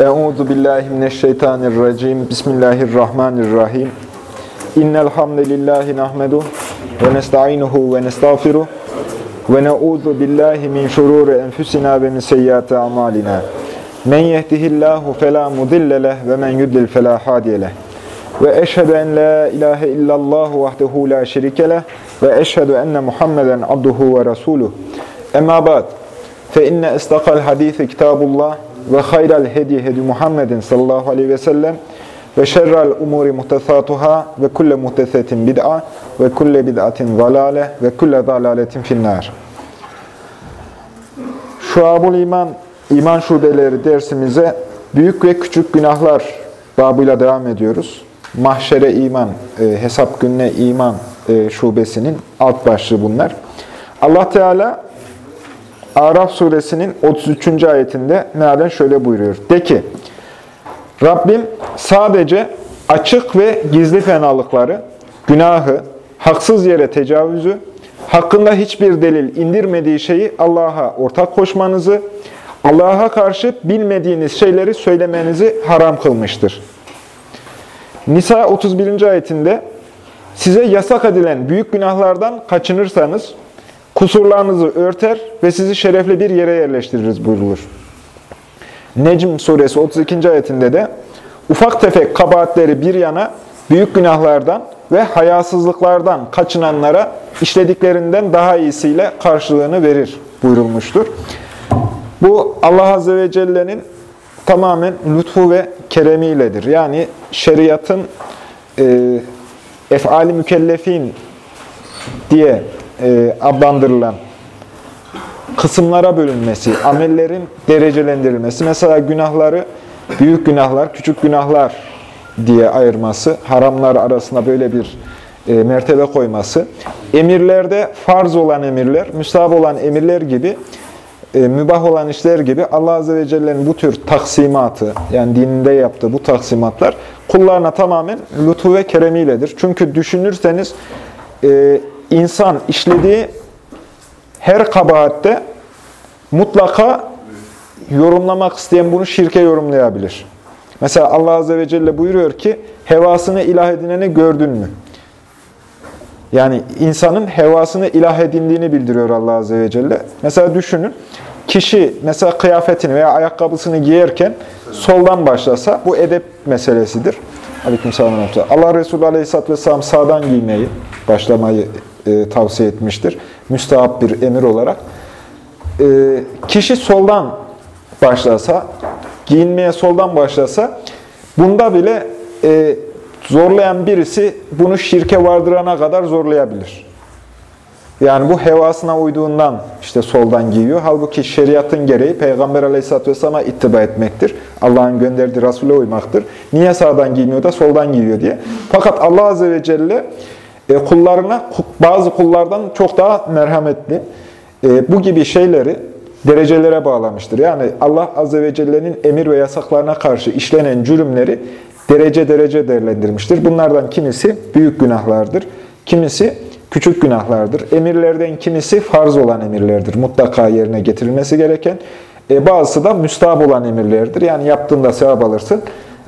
Euzu billahi mineşşeytanirracim. Bismillahirrahmanirrahim. İnnel hamdelellahi nahmedu ve nestainuhu ve nestağfiruh ve na'udzu billahi min şururi enfusina ve min seyyiati amalina. Men yehdihillahu fela mudille ve men yudlil fela hadiye. Ve eşhedü en la ilahe illallah vahdehu la şerike ve eşhedü enne Muhammeden abduhu ve resuluh. Emma ba'd. Fe inne istakal hadisi kitabullah ve hayral hedi hedi Muhammedin sallallahu aleyhi ve sellem ve şerrel umuri muhtesatuhâ ve kulle muhtesetin bid'a ve kulle bid'atin zalale ve kulle zalaletin finnâr. Şuabul İman, İman Şubeleri dersimize büyük ve küçük günahlar babıyla devam ediyoruz. Mahşere iman, e, hesap gününe iman e, şubesinin alt başlığı bunlar. Allah Teala Araf suresinin 33. ayetinde mealen şöyle buyuruyor. De ki, Rabbim sadece açık ve gizli fenalıkları, günahı, haksız yere tecavüzü, hakkında hiçbir delil indirmediği şeyi Allah'a ortak koşmanızı, Allah'a karşı bilmediğiniz şeyleri söylemenizi haram kılmıştır. Nisa 31. ayetinde size yasak edilen büyük günahlardan kaçınırsanız kusurlarınızı örter ve sizi şerefli bir yere yerleştiririz buyrulur. Necm suresi 32. ayetinde de ufak tefek kabahatleri bir yana büyük günahlardan ve hayasızlıklardan kaçınanlara işlediklerinden daha iyisiyle karşılığını verir buyurulmuştur. Bu Allah Azze ve Celle'nin tamamen lütfu ve keremiyledir. Yani şeriatın e, efali mükellefin diye e, adlandırılan kısımlara bölünmesi, amellerin derecelendirilmesi, mesela günahları büyük günahlar, küçük günahlar diye ayırması, haramlar arasında böyle bir e, mertebe koyması, emirlerde farz olan emirler, müstahap olan emirler gibi, e, mübah olan işler gibi Allah Azze ve Celle'nin bu tür taksimatı, yani dininde yaptığı bu taksimatlar kullarına tamamen lütfu ve keremiyledir. Çünkü düşünürseniz e, insan işlediği her kabahatte mutlaka yorumlamak isteyen bunu şirke yorumlayabilir. Mesela Allah Azze ve Celle buyuruyor ki, hevasını ilah edineni gördün mü? Yani insanın hevasını ilah edindiğini bildiriyor Allah Azze ve Celle. Mesela düşünün, kişi mesela kıyafetini veya ayakkabısını giyerken soldan başlasa bu edep meselesidir. Aleykümselam. Allah Resulü Aleyhisselatü Vesselam sağdan giymeyi, başlamayı e, tavsiye etmiştir. Müstahap bir emir olarak. E, kişi soldan başlasa, giyinmeye soldan başlasa, bunda bile e, zorlayan birisi bunu şirke vardırana kadar zorlayabilir. Yani bu hevasına uyduğundan işte soldan giyiyor. Halbuki şeriatın gereği Peygamber Aleyhisselatü Vesselam'a ittiba etmektir. Allah'ın gönderdiği Resul'e uymaktır. Niye sağdan giymiyor da soldan giyiyor diye. Fakat Allah Azze ve Celle e, kullarına bazı kullardan çok daha merhametli. E, bu gibi şeyleri derecelere bağlamıştır. Yani Allah Azze ve Celle'nin emir ve yasaklarına karşı işlenen cürümleri derece derece değerlendirmiştir. Bunlardan kimisi büyük günahlardır, kimisi küçük günahlardır. Emirlerden kimisi farz olan emirlerdir. Mutlaka yerine getirilmesi gereken. E, bazısı da müstahap olan emirlerdir. Yani yaptığında sevap alırsın.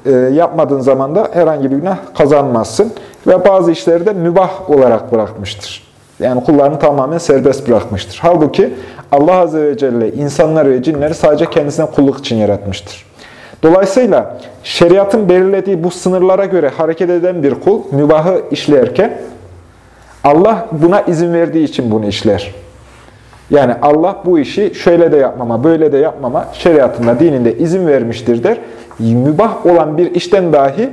E, yapmadığın zaman da herhangi bir günah kazanmazsın. Ve bazı işleri de mübah olarak bırakmıştır. Yani kullarını tamamen serbest bırakmıştır. Halbuki Allah Azze ve Celle insanları ve cinleri sadece kendisine kulluk için yaratmıştır. Dolayısıyla şeriatın belirlediği bu sınırlara göre hareket eden bir kul mübahı işlerken Allah buna izin verdiği için bunu işler. Yani Allah bu işi şöyle de yapmama, böyle de yapmama şeriatında, dininde izin vermiştir der. Mübah olan bir işten dahi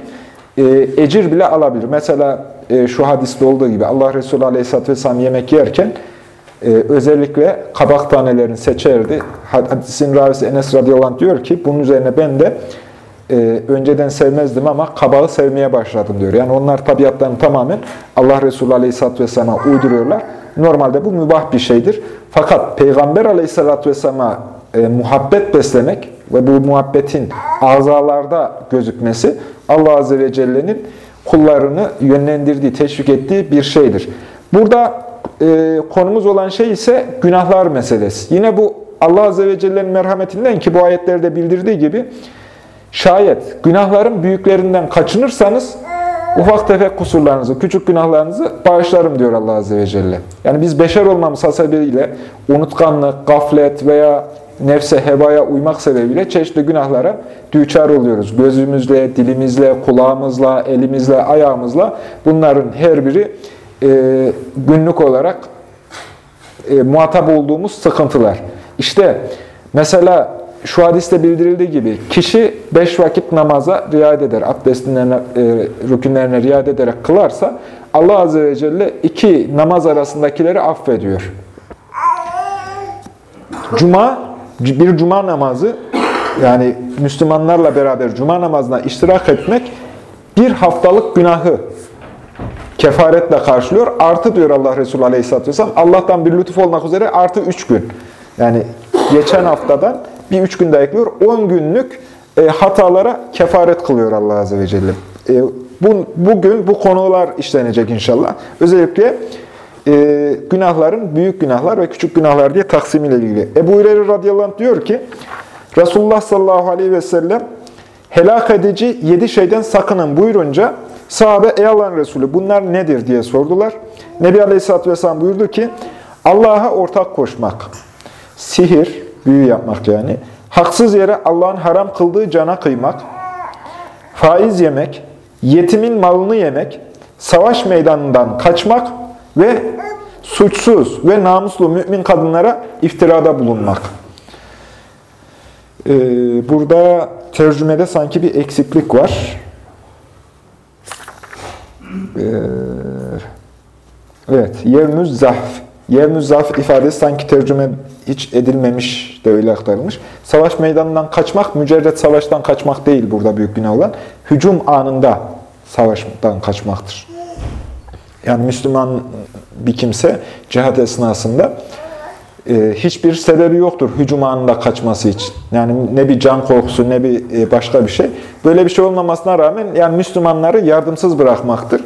e, ecir bile alabilir. Mesela e, şu hadiste olduğu gibi Allah Resulü Aleyhisselatü Vesselam yemek yerken e, özellikle kabak tanelerini seçerdi. Hadisin ravisi Enes radıyallahu anh diyor ki bunun üzerine ben de önceden sevmezdim ama kabağı sevmeye başladım diyor. Yani onlar tabiatlarını tamamen Allah Resulü Aleyhisselatü Vesselam'a uyduruyorlar. Normalde bu mübah bir şeydir. Fakat Peygamber Aleyhisselatü Vesselam'a e, muhabbet beslemek ve bu muhabbetin azalarda gözükmesi Allah Azze ve Celle'nin kullarını yönlendirdiği, teşvik ettiği bir şeydir. Burada e, konumuz olan şey ise günahlar meselesi. Yine bu Allah Azze ve Celle'nin merhametinden ki bu ayetlerde bildirdiği gibi Şayet günahların büyüklerinden kaçınırsanız ufak tefek kusurlarınızı, küçük günahlarınızı bağışlarım diyor Allah Azze ve Celle. Yani biz beşer olmamız hasebiyle unutkanlık, gaflet veya nefse, hevaya uymak sebebiyle çeşitli günahlara düçar oluyoruz. Gözümüzle, dilimizle, kulağımızla, elimizle, ayağımızla bunların her biri e, günlük olarak e, muhatap olduğumuz sıkıntılar. İşte mesela şu hadiste bildirildiği gibi kişi beş vakit namaza riayet eder, abdestlerine, e, rükünlerine riayet ederek kılarsa Allah Azze ve Celle iki namaz arasındakileri affediyor. Cuma, bir cuma namazı yani Müslümanlarla beraber cuma namazına iştirak etmek bir haftalık günahı kefaretle karşılıyor. Artı diyor Allah Resulü Aleyhisselatü Vesselam. Allah'tan bir lütuf olmak üzere artı üç gün. Yani geçen haftadan bir üç gün daha ekliyor. On günlük e, hatalara kefaret kılıyor Allah Azze ve Celle. E, bu, bugün bu konular işlenecek inşallah. Özellikle e, günahların büyük günahlar ve küçük günahlar diye taksimiyle ilgili. Ebu Hureyre radıyallahu diyor ki, Resulullah sallallahu aleyhi ve sellem helak edici yedi şeyden sakının buyurunca sahabe ey Allah'ın Resulü bunlar nedir diye sordular. Nebi Aleyhisselatü Vesselam buyurdu ki Allah'a ortak koşmak, sihir, büyü yapmak yani, haksız yere Allah'ın haram kıldığı cana kıymak, faiz yemek, yetimin malını yemek, savaş meydanından kaçmak ve suçsuz ve namuslu mümin kadınlara iftirada bulunmak. Ee, burada tercümede sanki bir eksiklik var. Ee, evet, yevmüz zahf. Yevmüz zahf ifadesi sanki tercüme hiç edilmemiş de öyle aktarılmış. Savaş meydanından kaçmak, mücerret savaştan kaçmak değil burada büyük günah olan. Hücum anında savaştan kaçmaktır. Yani Müslüman bir kimse cihat esnasında e, hiçbir sebebi yoktur hücum anında kaçması için. Yani ne bir can korkusu ne bir e, başka bir şey. Böyle bir şey olmamasına rağmen yani Müslümanları yardımsız bırakmaktır.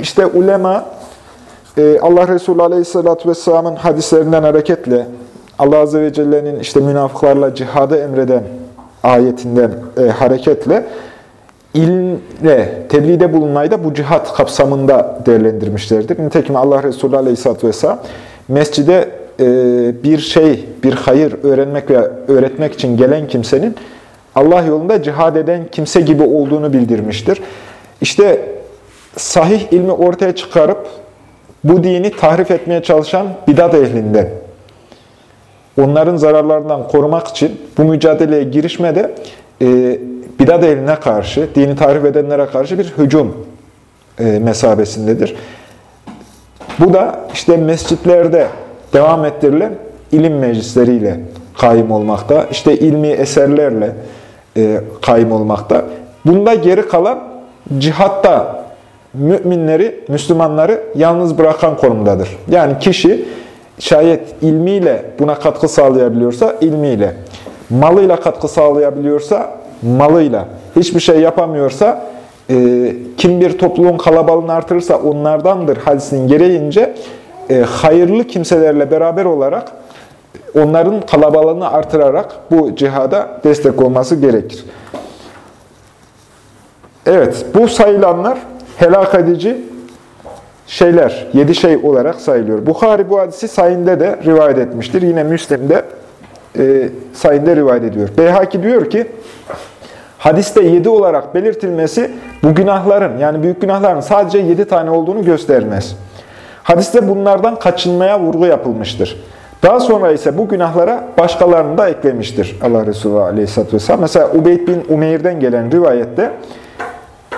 İşte ulema e, Allah Resulü Aleyhisselatü Vesselam'ın hadislerinden hareketle Allah Azze ve Celle'nin işte münafıklarla cihadı emreden ayetinden hareketle ilimle, tebliğde bulunmayı bu cihat kapsamında değerlendirmişlerdir. Nitekim Allah Resulü Aleyhisselatü Vesselam mescide e, bir şey, bir hayır öğrenmek veya öğretmek için gelen kimsenin Allah yolunda cihad eden kimse gibi olduğunu bildirmiştir. İşte sahih ilmi ortaya çıkarıp bu dini tahrif etmeye çalışan bidat ehlinden, onların zararlarından korumak için bu mücadeleye girişmede e, bidat ehline karşı, dini tahrif edenlere karşı bir hücum e, mesabesindedir. Bu da işte mescitlerde devam ettirilen ilim meclisleriyle kaim olmakta, işte ilmi eserlerle e, kaim olmakta. Bunda geri kalan cihatta müminleri, Müslümanları yalnız bırakan konumdadır. Yani kişi şayet ilmiyle buna katkı sağlayabiliyorsa ilmiyle, malıyla katkı sağlayabiliyorsa malıyla, hiçbir şey yapamıyorsa e, kim bir topluluğun kalabalığını artırırsa onlardandır hadisinin gereğince e, hayırlı kimselerle beraber olarak onların kalabalığını artırarak bu cihada destek olması gerekir. Evet, bu sayılanlar helak edici şeyler, yedi şey olarak sayılıyor. Bukhari bu hadisi sayinde de rivayet etmiştir. Yine Müslim'de e, sayinde rivayet ediyor. Beyhaki diyor ki, hadiste yedi olarak belirtilmesi bu günahların, yani büyük günahların sadece yedi tane olduğunu göstermez. Hadiste bunlardan kaçınmaya vurgu yapılmıştır. Daha sonra ise bu günahlara başkalarını da eklemiştir Allah Resulü Aleyhisselatü Vesselam. Mesela Ubeyd bin Umeyr'den gelen rivayette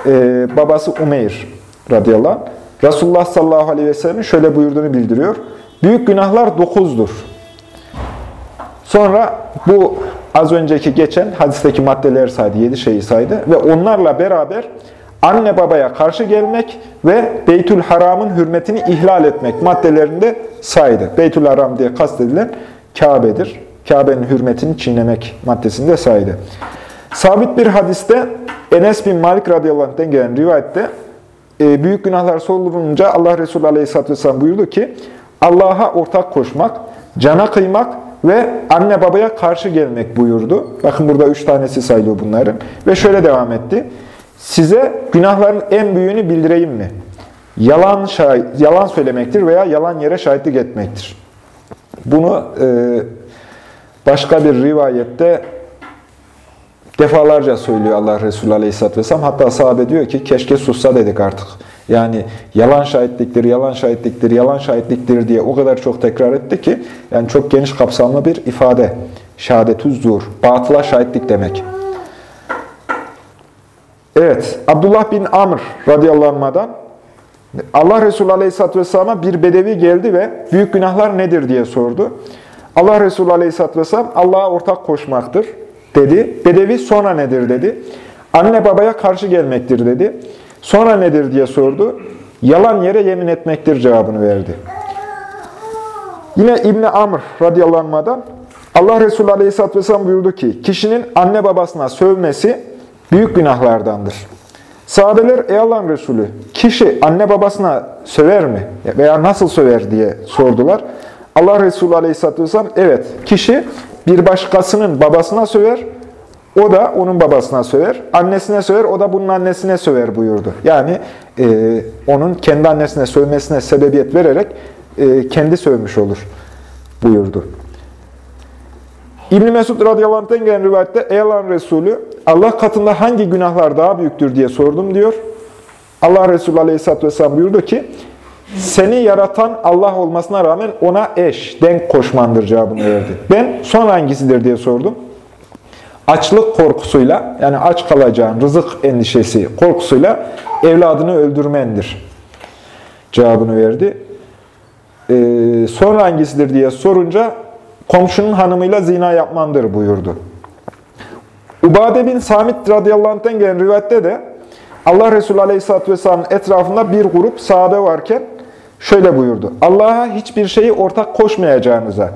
e, babası Umeyr radıyallahu anh, Resulullah sallallahu aleyhi ve sellem'in şöyle buyurduğunu bildiriyor. Büyük günahlar dokuzdur. Sonra bu az önceki geçen hadisteki maddeler saydı, yedi şeyi saydı ve onlarla beraber anne babaya karşı gelmek ve Beytül Haram'ın hürmetini ihlal etmek maddelerinde saydı. Beytül Haram diye kastedilen Kabe'dir. Kabe'nin hürmetini çiğnemek maddesinde saydı. Sabit bir hadiste Enes bin Malik radıyallahu anh'den gelen rivayette e, büyük günahlar sorulunca Allah Resulü aleyhisselatü vesselam buyurdu ki Allah'a ortak koşmak, cana kıymak ve anne babaya karşı gelmek buyurdu. Bakın burada üç tanesi sayılıyor bunların. Ve şöyle devam etti. Size günahların en büyüğünü bildireyim mi? Yalan, şahit, yalan söylemektir veya yalan yere şahitlik etmektir. Bunu e, başka bir rivayette defalarca söylüyor Allah Resulü Aleyhisselatü Vesselam. Hatta sahabe diyor ki keşke sussa dedik artık. Yani yalan şahitliktir, yalan şahitliktir, yalan şahitliktir diye o kadar çok tekrar etti ki yani çok geniş kapsamlı bir ifade. Şehadetü zur, batıla şahitlik demek. Evet, Abdullah bin Amr radıyallahu Allah Resulü Aleyhisselatü Vesselam'a bir bedevi geldi ve büyük günahlar nedir diye sordu. Allah Resulü Aleyhisselatü Vesselam Allah'a ortak koşmaktır dedi. Bedevi sonra nedir dedi. Anne babaya karşı gelmektir dedi. Sonra nedir diye sordu. Yalan yere yemin etmektir cevabını verdi. Yine İbni Amr radıyallahu Allah Resulü aleyhisselatü vesselam buyurdu ki, kişinin anne babasına sövmesi büyük günahlardandır. Sahabeler, ey Allah'ın Resulü, kişi anne babasına söver mi? Veya nasıl söver diye sordular. Allah Resulü aleyhisselatü vesselam, evet, kişi bir başkasının babasına söver, o da onun babasına söver, annesine söver, o da bunun annesine söver buyurdu. Yani e, onun kendi annesine sövmesine sebebiyet vererek e, kendi sövmüş olur buyurdu. İbn Mesud radıyallahu anh'tan gelen rivayette Ey Allah'ın Resulü Allah katında hangi günahlar daha büyüktür diye sordum diyor. Allah Resulü aleyhisselatü vesselam buyurdu ki seni yaratan Allah olmasına rağmen ona eş, denk koşmandır cevabını verdi. Ben son hangisidir diye sordum. Açlık korkusuyla, yani aç kalacağın rızık endişesi korkusuyla evladını öldürmendir cevabını verdi. Ee, sonra hangisidir diye sorunca komşunun hanımıyla zina yapmandır buyurdu. Ubade bin Samit radıyallahu anh'tan gelen rivayette de Allah Resulü aleyhisselatü vesselamın etrafında bir grup sahabe varken şöyle buyurdu. Allah'a hiçbir şeyi ortak koşmayacağınıza,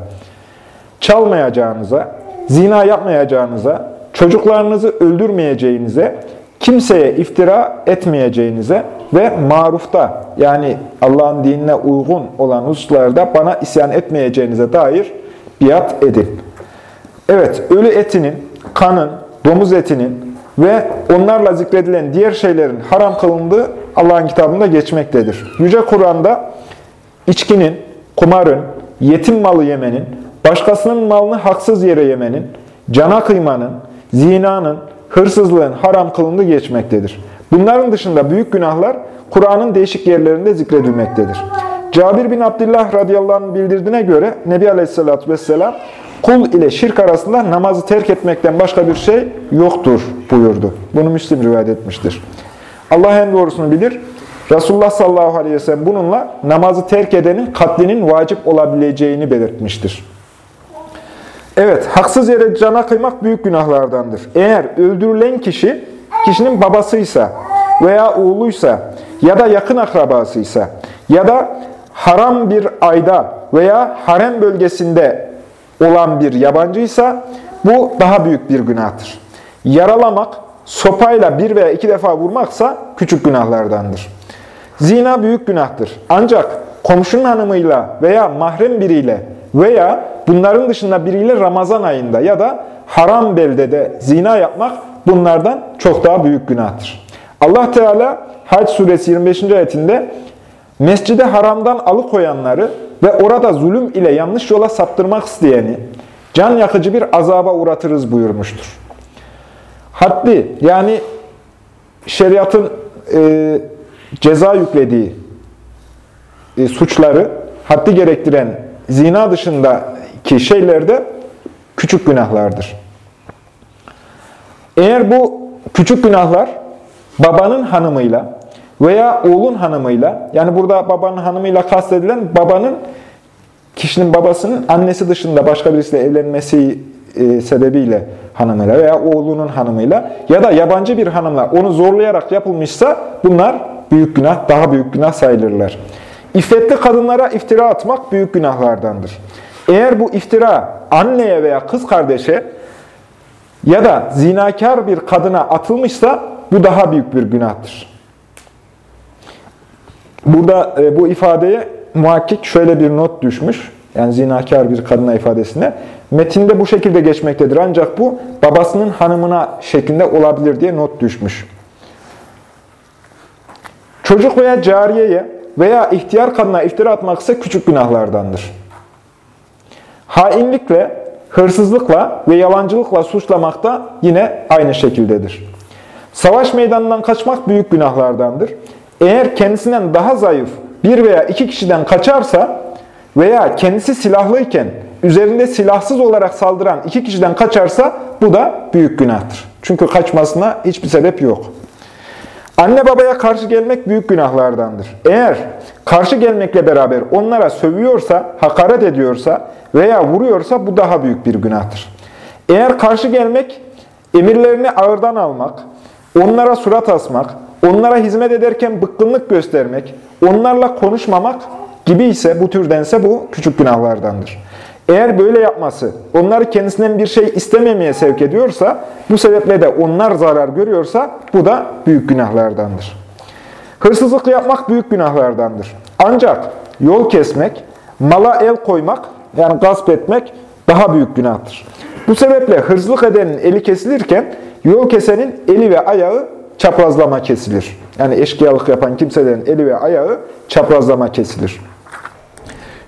çalmayacağınıza, zina yapmayacağınıza, çocuklarınızı öldürmeyeceğinize, kimseye iftira etmeyeceğinize ve marufta yani Allah'ın dinine uygun olan hususlarda bana isyan etmeyeceğinize dair biat edin. Evet, ölü etinin, kanın, domuz etinin ve onlarla zikredilen diğer şeylerin haram kılındığı Allah'ın kitabında geçmektedir. Yüce Kur'an'da içkinin, kumarın, yetim malı yemenin, başkasının malını haksız yere yemenin, cana kıymanın, zinanın, hırsızlığın haram kılındığı geçmektedir. Bunların dışında büyük günahlar Kur'an'ın değişik yerlerinde zikredilmektedir. Cabir bin Abdullah radıyallahu anh bildirdiğine göre Nebi Aleyhisselatü Vesselam kul ile şirk arasında namazı terk etmekten başka bir şey yoktur buyurdu. Bunu Müslim rivayet etmiştir. Allah en doğrusunu bilir. Resulullah sallallahu aleyhi ve sellem bununla namazı terk edenin katlinin vacip olabileceğini belirtmiştir. Evet, haksız yere cana kıymak büyük günahlardandır. Eğer öldürülen kişi, kişinin babasıysa veya oğluysa ya da yakın akrabasıysa ya da haram bir ayda veya harem bölgesinde olan bir yabancıysa bu daha büyük bir günahtır. Yaralamak, sopayla bir veya iki defa vurmaksa küçük günahlardandır. Zina büyük günahtır. Ancak komşunun hanımıyla veya mahrem biriyle veya bunların dışında biriyle Ramazan ayında ya da haram beldede zina yapmak bunlardan çok daha büyük günahtır. Allah Teala Hac suresi 25. ayetinde mescide haramdan alıkoyanları ve orada zulüm ile yanlış yola saptırmak isteyeni can yakıcı bir azaba uğratırız buyurmuştur. Haddi yani şeriatın e, ceza yüklediği e, suçları haddi gerektiren zina dışındaki şeyler de küçük günahlardır. Eğer bu küçük günahlar babanın hanımıyla veya oğlun hanımıyla, yani burada babanın hanımıyla kastedilen babanın, kişinin babasının annesi dışında başka birisiyle evlenmesi e, sebebiyle hanımıyla veya oğlunun hanımıyla ya da yabancı bir hanımla onu zorlayarak yapılmışsa bunlar büyük günah, daha büyük günah sayılırlar. İffetli kadınlara iftira atmak büyük günahlardandır. Eğer bu iftira anneye veya kız kardeşe ya da zinakar bir kadına atılmışsa bu daha büyük bir günahtır. Burada e, bu ifadeye muhakkik şöyle bir not düşmüş. Yani zinakar bir kadına ifadesine. Metinde bu şekilde geçmektedir. Ancak bu babasının hanımına şeklinde olabilir diye not düşmüş. Çocuk veya cariyeye veya ihtiyar kadına iftira atmak ise küçük günahlardandır. Hainlikle, hırsızlıkla ve yalancılıkla suçlamak da yine aynı şekildedir. Savaş meydanından kaçmak büyük günahlardandır. Eğer kendisinden daha zayıf bir veya iki kişiden kaçarsa veya kendisi silahlıyken üzerinde silahsız olarak saldıran iki kişiden kaçarsa bu da büyük günahtır. Çünkü kaçmasına hiçbir sebep yok. Anne babaya karşı gelmek büyük günahlardandır. Eğer karşı gelmekle beraber onlara sövüyorsa, hakaret ediyorsa veya vuruyorsa bu daha büyük bir günahtır. Eğer karşı gelmek, emirlerini ağırdan almak, onlara surat asmak, onlara hizmet ederken bıkkınlık göstermek, onlarla konuşmamak gibi ise bu türdense bu küçük günahlardandır. Eğer böyle yapması onları kendisinden bir şey istememeye sevk ediyorsa, bu sebeple de onlar zarar görüyorsa bu da büyük günahlardandır. Hırsızlık yapmak büyük günahlardandır. Ancak yol kesmek, mala el koymak, yani gasp etmek daha büyük günahtır. Bu sebeple hırsızlık edenin eli kesilirken yol kesenin eli ve ayağı çaprazlama kesilir. Yani eşkıyalık yapan kimselerin eli ve ayağı çaprazlama kesilir.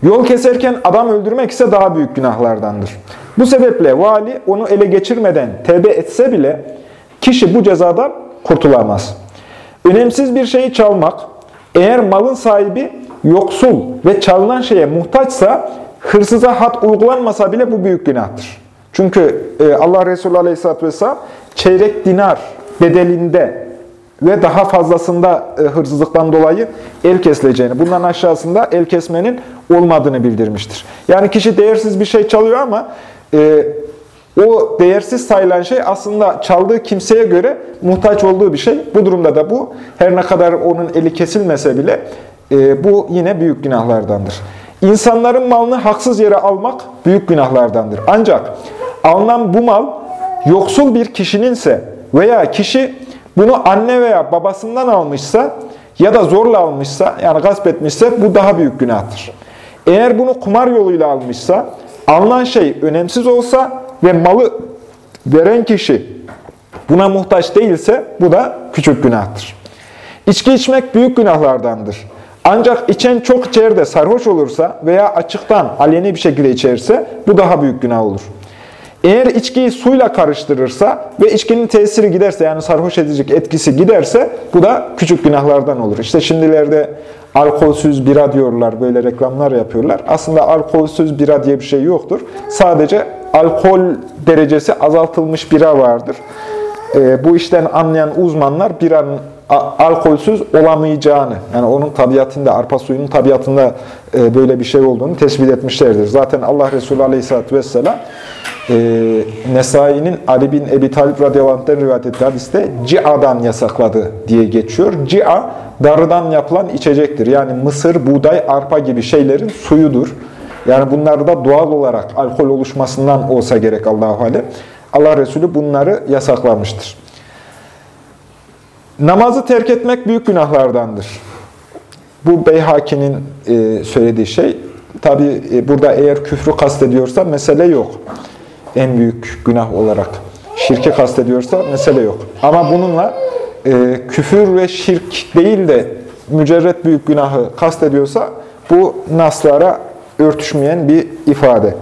Yol keserken adam öldürmek ise daha büyük günahlardandır. Bu sebeple vali onu ele geçirmeden tevbe etse bile kişi bu cezadan kurtulamaz. Önemsiz bir şeyi çalmak, eğer malın sahibi yoksul ve çalınan şeye muhtaçsa hırsıza hat uygulanmasa bile bu büyük günahtır. Çünkü e, Allah Resulü Aleyhisselatü Vesselam çeyrek dinar bedelinde ve daha fazlasında e, hırsızlıktan dolayı el kesileceğini, bundan aşağısında el kesmenin olmadığını bildirmiştir. Yani kişi değersiz bir şey çalıyor ama e, o değersiz sayılan şey aslında çaldığı kimseye göre muhtaç olduğu bir şey. Bu durumda da bu her ne kadar onun eli kesilmese bile e, bu yine büyük günahlardandır. İnsanların malını haksız yere almak büyük günahlardandır. Ancak alınan bu mal yoksul bir kişininse veya kişi bunu anne veya babasından almışsa ya da zorla almışsa, yani gasp etmişse bu daha büyük günahtır. Eğer bunu kumar yoluyla almışsa, alınan şey önemsiz olsa ve malı veren kişi buna muhtaç değilse bu da küçük günahtır. İçki içmek büyük günahlardandır. Ancak içen çok içer sarhoş olursa veya açıktan aleni bir şekilde içerse bu daha büyük günah olur. Eğer içkiyi suyla karıştırırsa ve içkinin tesiri giderse yani sarhoş edecek etkisi giderse bu da küçük günahlardan olur. İşte şimdilerde alkolsüz bira diyorlar, böyle reklamlar yapıyorlar. Aslında alkolsüz bira diye bir şey yoktur. Sadece alkol derecesi azaltılmış bira vardır. E, bu işten anlayan uzmanlar biranın alkolsüz olamayacağını, yani onun tabiatında, arpa suyunun tabiatında e, böyle bir şey olduğunu tespit etmişlerdir. Zaten Allah Resulü Aleyhisselatü Vesselam e, Nesai'nin Ali bin Ebi Talib radıyallahu rivayet ettiği hadiste ci'adan yasakladı diye geçiyor. Ci'a, darıdan yapılan içecektir. Yani mısır, buğday, arpa gibi şeylerin suyudur. Yani bunlar da doğal olarak alkol oluşmasından olsa gerek Allahu Alem. Allah Resulü bunları yasaklamıştır. Namazı terk etmek büyük günahlardandır. Bu Beyhaki'nin e, söylediği şey. Tabi e, burada eğer küfrü kastediyorsa mesele yok en büyük günah olarak şirke kastediyorsa mesele yok. Ama bununla e, küfür ve şirk değil de mücerret büyük günahı kastediyorsa bu naslara örtüşmeyen bir ifade.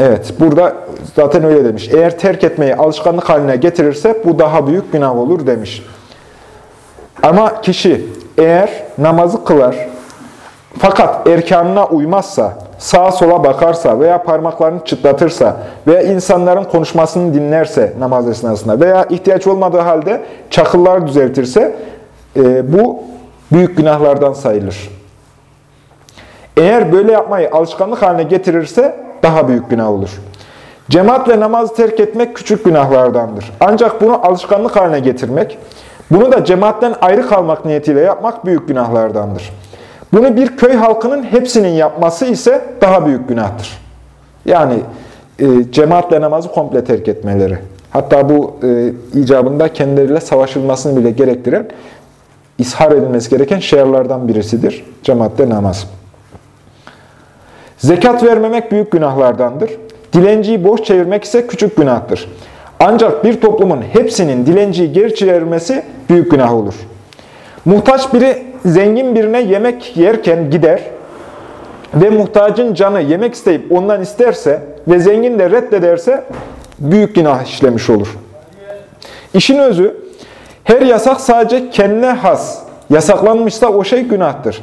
Evet, burada zaten öyle demiş. Eğer terk etmeyi alışkanlık haline getirirse bu daha büyük günah olur demiş. Ama kişi eğer namazı kılar fakat erkanına uymazsa, sağa sola bakarsa veya parmaklarını çıtlatırsa veya insanların konuşmasını dinlerse namaz esnasında veya ihtiyaç olmadığı halde çakıllar düzeltirse e, bu büyük günahlardan sayılır. Eğer böyle yapmayı alışkanlık haline getirirse daha büyük günah olur. Cemaatle namazı terk etmek küçük günahlardandır. Ancak bunu alışkanlık haline getirmek, bunu da cemaatten ayrı kalmak niyetiyle yapmak büyük günahlardandır. Bunu bir köy halkının hepsinin yapması ise daha büyük günahtır. Yani e, cemaatle namazı komple terk etmeleri. Hatta bu e, icabında kendileriyle savaşılmasını bile gerektiren, ishar edilmesi gereken şiarlardan birisidir. Cemaatle namaz. Zekat vermemek büyük günahlardandır. Dilenciyi boş çevirmek ise küçük günahtır. Ancak bir toplumun hepsinin dilenciyi geri çevirmesi büyük günah olur. Muhtaç biri zengin birine yemek yerken gider ve muhtacın canı yemek isteyip ondan isterse ve zengin de reddederse büyük günah işlemiş olur. İşin özü, her yasak sadece kendine has, yasaklanmışsa o şey günahtır.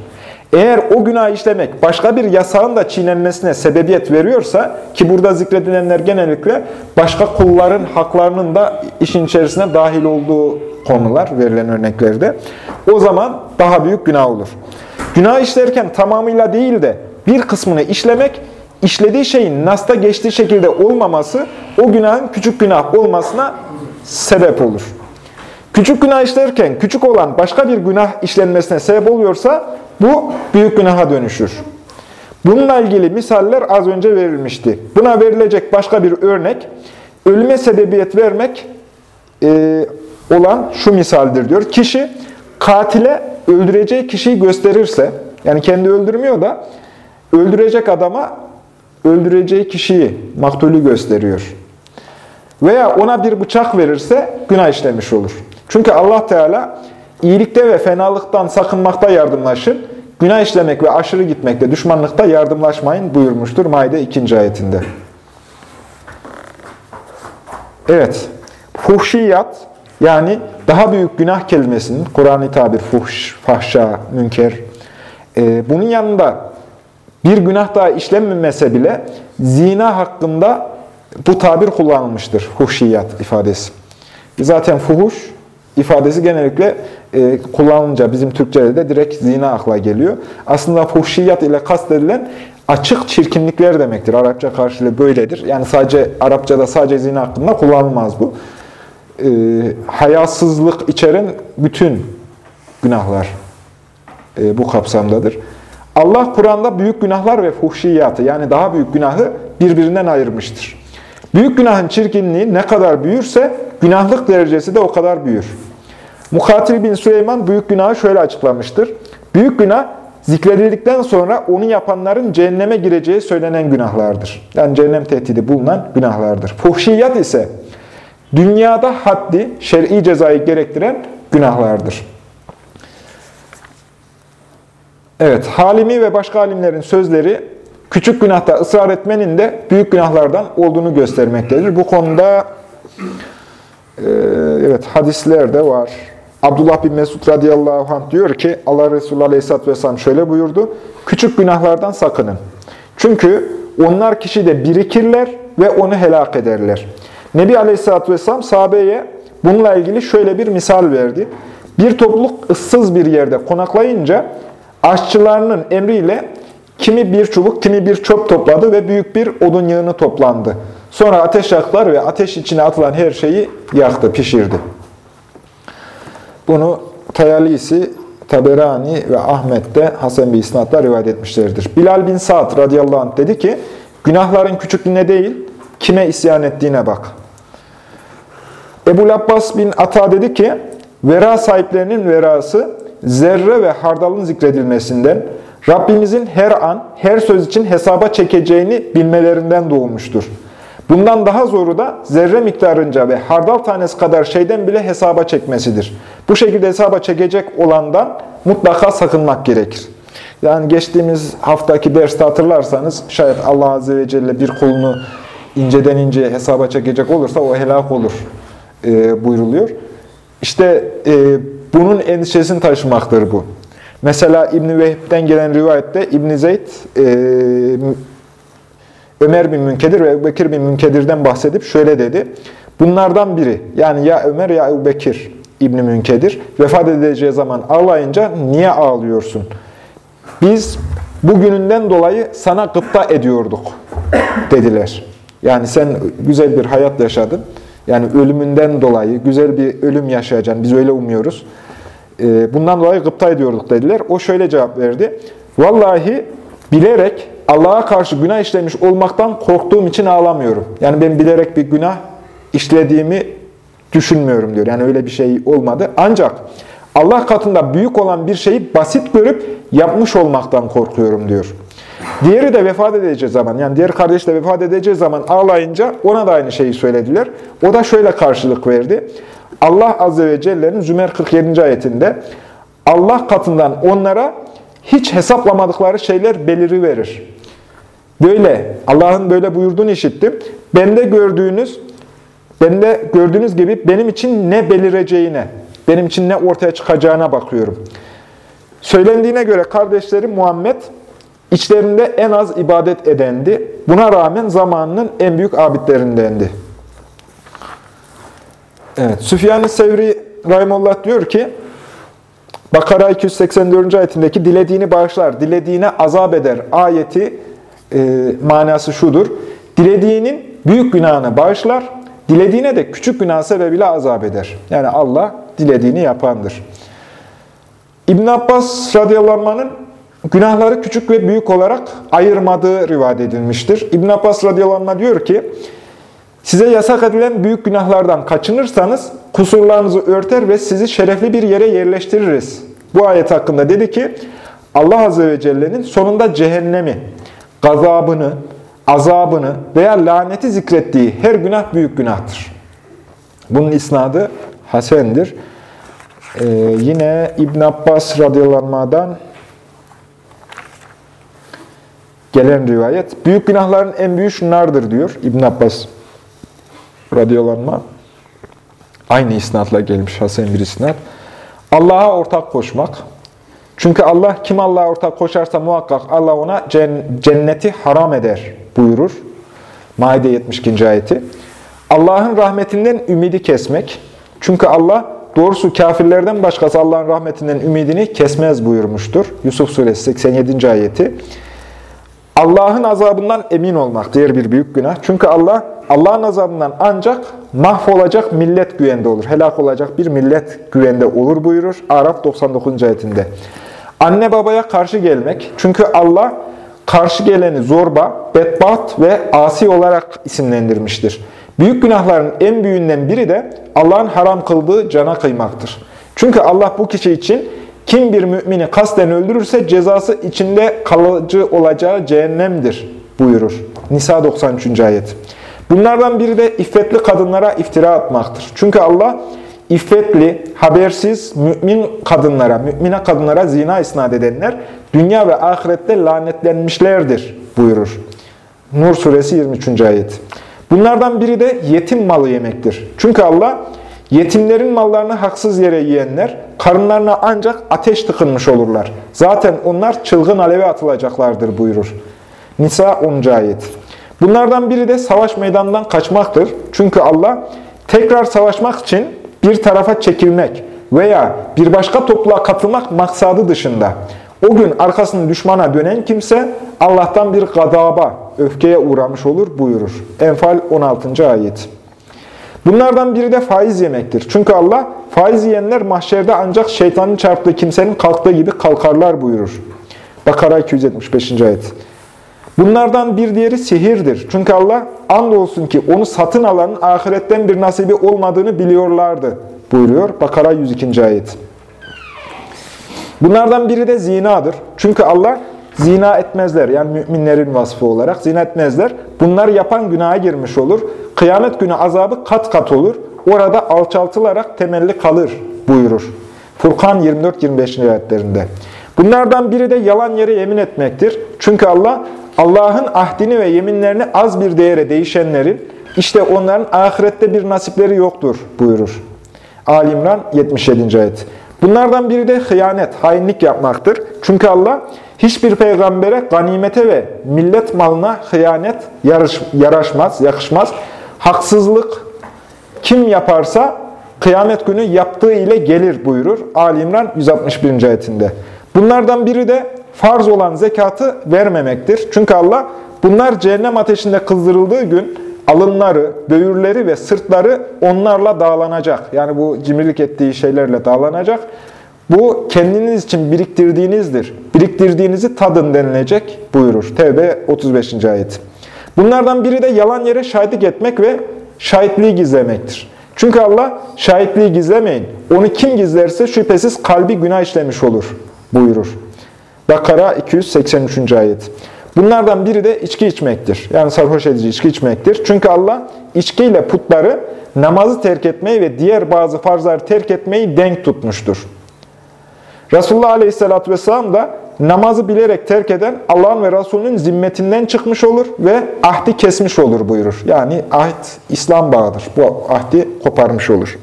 Eğer o günah işlemek başka bir yasağın da çiğnenmesine sebebiyet veriyorsa, ki burada zikredilenler genellikle başka kulların haklarının da işin içerisine dahil olduğu konular verilen örneklerde, o zaman daha büyük günah olur. Günah işlerken tamamıyla değil de bir kısmını işlemek, işlediği şeyin nasta geçtiği şekilde olmaması, o günahın küçük günah olmasına sebep olur. Küçük günah işlerken küçük olan başka bir günah işlenmesine sebep oluyorsa bu büyük günaha dönüşür. Bununla ilgili misaller az önce verilmişti. Buna verilecek başka bir örnek, ölüme sebebiyet vermek e, olan şu misaldir diyor. Kişi katile öldüreceği kişiyi gösterirse, yani kendi öldürmüyor da öldürecek adama öldüreceği kişiyi, maktulü gösteriyor. Veya ona bir bıçak verirse günah işlemiş olur. Çünkü Allah Teala iyilikte ve fenalıktan sakınmakta yardımlaşın, günah işlemek ve aşırı gitmekte, düşmanlıkta yardımlaşmayın buyurmuştur Maide 2. ayetinde. Evet, fuhşiyat yani daha büyük günah kelimesinin, Kur'an-ı tabir fuhş, fahşa, münker, e, bunun yanında bir günah daha işlenmemese bile zina hakkında bu tabir kullanılmıştır. Fuhşiyat ifadesi. Zaten fuhuş ifadesi genellikle e, kullanılınca bizim Türkçe'de de direkt zina akla geliyor. Aslında fuhşiyat ile kastedilen açık çirkinlikler demektir. Arapça karşılığı böyledir. Yani sadece Arapçada sadece zina hakkında kullanılmaz bu. E, hayasızlık içeren bütün günahlar e, bu kapsamdadır. Allah Kur'an'da büyük günahlar ve fuhşiyatı yani daha büyük günahı birbirinden ayırmıştır. Büyük günahın çirkinliği ne kadar büyürse günahlık derecesi de o kadar büyür. Mukatil bin Süleyman büyük günahı şöyle açıklamıştır. Büyük günah zikredildikten sonra onu yapanların cehenneme gireceği söylenen günahlardır. Yani cehennem tehdidi bulunan günahlardır. Fuhşiyat ise dünyada haddi, şer'i cezayı gerektiren günahlardır. Evet, Halimi ve başka alimlerin sözleri küçük günahta ısrar etmenin de büyük günahlardan olduğunu göstermektedir. Bu konuda evet hadisler de var. Abdullah bin Mesud radıyallahu anh diyor ki Allah Resulü aleyhisselatü vesselam şöyle buyurdu. Küçük günahlardan sakının. Çünkü onlar kişide birikirler ve onu helak ederler. Nebi aleyhisselatü vesselam sahabeye bununla ilgili şöyle bir misal verdi. Bir topluluk ıssız bir yerde konaklayınca aşçılarının emriyle kimi bir çubuk, kimi bir çöp topladı ve büyük bir odun yığını toplandı. Sonra ateş yaktılar ve ateş içine atılan her şeyi yaktı, pişirdi. Bunu Tayalisi, Taberani ve Ahmet de Hasan bir isnatla rivayet etmişlerdir. Bilal bin Sa'd radıyallahu anh dedi ki, günahların küçüklüğüne değil, kime isyan ettiğine bak. Ebu Abbas bin Ata dedi ki, vera sahiplerinin verası, zerre ve hardalın zikredilmesinden, Rabbimizin her an, her söz için hesaba çekeceğini bilmelerinden doğmuştur. Bundan daha zoru da zerre miktarınca ve hardal tanesi kadar şeyden bile hesaba çekmesidir. Bu şekilde hesaba çekecek olandan mutlaka sakınmak gerekir. Yani geçtiğimiz haftaki derste hatırlarsanız şayet Allah Azze ve Celle bir kulunu inceden ince hesaba çekecek olursa o helak olur e, buyruluyor. İşte e, bunun endişesini taşımaktır bu. Mesela İbn-i Vehb'den gelen rivayette ibn Zeyd, e, Ömer bin Münkedir ve Bekir bin Münkedir'den bahsedip şöyle dedi. Bunlardan biri, yani ya Ömer ya Ebu Bekir İbn-i Münkedir, vefat edeceği zaman ağlayınca niye ağlıyorsun? Biz bugününden dolayı sana gıpta ediyorduk dediler. Yani sen güzel bir hayat yaşadın. Yani ölümünden dolayı güzel bir ölüm yaşayacaksın. Biz öyle umuyoruz. Ee, bundan dolayı gıpta ediyorduk dediler. O şöyle cevap verdi. Vallahi bilerek Allah'a karşı günah işlemiş olmaktan korktuğum için ağlamıyorum. Yani ben bilerek bir günah işlediğimi düşünmüyorum diyor. Yani öyle bir şey olmadı. Ancak Allah katında büyük olan bir şeyi basit görüp yapmış olmaktan korkuyorum diyor. Diğeri de vefat edeceği zaman, yani diğer kardeş de vefat edeceği zaman ağlayınca ona da aynı şeyi söylediler. O da şöyle karşılık verdi. Allah Azze ve Celle'nin Zümer 47. ayetinde Allah katından onlara hiç hesaplamadıkları şeyler beliri verir. Böyle, Allah'ın böyle buyurduğunu işittim. Bende gördüğünüz, bende gördüğünüz gibi benim için ne belireceğine, benim için ne ortaya çıkacağına bakıyorum. Söylendiğine göre kardeşleri Muhammed içlerinde en az ibadet edendi. Buna rağmen zamanının en büyük abidlerindendi. Evet, Süfyan-ı Sevri Rahimullah diyor ki, Bakara 284. ayetindeki dilediğini bağışlar, dilediğine azap eder ayeti e, manası şudur. Dilediğinin büyük günahını bağışlar, dilediğine de küçük günah sebebiyle azap eder. Yani Allah dilediğini yapandır. İbn Abbas radıyallahu anh'ın günahları küçük ve büyük olarak ayırmadığı rivayet edilmiştir. İbn Abbas radıyallahu anh diyor ki, Size yasak edilen büyük günahlardan kaçınırsanız kusurlarınızı örter ve sizi şerefli bir yere yerleştiririz. Bu ayet hakkında dedi ki Allah Azze ve Celle'nin sonunda cehennemi, gazabını, azabını veya laneti zikrettiği her günah büyük günahtır. Bunun isnadı Hasen'dir. Ee, yine İbn Abbas radıyallahu gelen rivayet, büyük günahların en büyük şunlardır diyor İbn Abbas radıyallahu aynı isnatla gelmiş Hasan bir isnat. Allah'a ortak koşmak. Çünkü Allah kim Allah'a ortak koşarsa muhakkak Allah ona cenneti haram eder buyurur. Maide 72. ayeti. Allah'ın rahmetinden ümidi kesmek. Çünkü Allah doğrusu kafirlerden başkası Allah'ın rahmetinden ümidini kesmez buyurmuştur. Yusuf suresi 87. ayeti. Allah'ın azabından emin olmak diğer bir büyük günah. Çünkü Allah Allah'ın azabından ancak mahvolacak millet güvende olur. Helak olacak bir millet güvende olur buyurur. Arap 99. ayetinde. Anne babaya karşı gelmek. Çünkü Allah karşı geleni zorba, bedbaht ve asi olarak isimlendirmiştir. Büyük günahların en büyüğünden biri de Allah'ın haram kıldığı cana kıymaktır. Çünkü Allah bu kişi için kim bir mümini kasten öldürürse cezası içinde kalıcı olacağı cehennemdir buyurur. Nisa 93. ayet. Bunlardan biri de iffetli kadınlara iftira atmaktır. Çünkü Allah iffetli, habersiz mümin kadınlara, mümine kadınlara zina isnat edenler dünya ve ahirette lanetlenmişlerdir buyurur. Nur suresi 23. ayet. Bunlardan biri de yetim malı yemektir. Çünkü Allah yetimlerin mallarını haksız yere yiyenler karınlarına ancak ateş tıkınmış olurlar. Zaten onlar çılgın aleve atılacaklardır buyurur. Nisa 10. ayet. Bunlardan biri de savaş meydanından kaçmaktır. Çünkü Allah tekrar savaşmak için bir tarafa çekilmek veya bir başka topluluğa katılmak maksadı dışında o gün arkasını düşmana dönen kimse Allah'tan bir gadaba, öfkeye uğramış olur buyurur. Enfal 16. ayet. Bunlardan biri de faiz yemektir. Çünkü Allah faiz yiyenler mahşerde ancak şeytanın çarptığı kimsenin kalktığı gibi kalkarlar buyurur. Bakara 275. ayet. Bunlardan bir diğeri sihirdir. Çünkü Allah andolsun ki onu satın alanın ahiretten bir nasibi olmadığını biliyorlardı buyuruyor. Bakara 102. ayet. Bunlardan biri de zinadır. Çünkü Allah zina etmezler. Yani müminlerin vasfı olarak zina etmezler. Bunları yapan günaha girmiş olur. Kıyamet günü azabı kat kat olur. Orada alçaltılarak temelli kalır buyurur. Furkan 24-25. ayetlerinde. Bunlardan biri de yalan yere yemin etmektir. Çünkü Allah Allah'ın ahdini ve yeminlerini az bir değere değişenlerin, işte onların ahirette bir nasipleri yoktur buyurur. Ali İmran 77. ayet. Bunlardan biri de hıyanet, hainlik yapmaktır. Çünkü Allah hiçbir peygambere ganimete ve millet malına hıyanet yarış, yaraşmaz, yakışmaz. Haksızlık kim yaparsa kıyamet günü yaptığı ile gelir buyurur. Ali İmran 161. ayetinde. Bunlardan biri de farz olan zekatı vermemektir. Çünkü Allah bunlar cehennem ateşinde kızdırıldığı gün alınları, böğürleri ve sırtları onlarla dağlanacak. Yani bu cimrilik ettiği şeylerle dağlanacak. Bu kendiniz için biriktirdiğinizdir. Biriktirdiğinizi tadın denilecek buyurur. Tevbe 35. ayet. Bunlardan biri de yalan yere şahitlik etmek ve şahitliği gizlemektir. Çünkü Allah şahitliği gizlemeyin. Onu kim gizlerse şüphesiz kalbi günah işlemiş olur buyurur. Bakara 283. ayet. Bunlardan biri de içki içmektir. Yani sarhoş edici içki içmektir. Çünkü Allah içkiyle putları namazı terk etmeyi ve diğer bazı farzları terk etmeyi denk tutmuştur. Resulullah Aleyhisselatü Vesselam da namazı bilerek terk eden Allah'ın ve Resulünün zimmetinden çıkmış olur ve ahdi kesmiş olur buyurur. Yani ahd İslam bağıdır. Bu ahdi koparmış olur.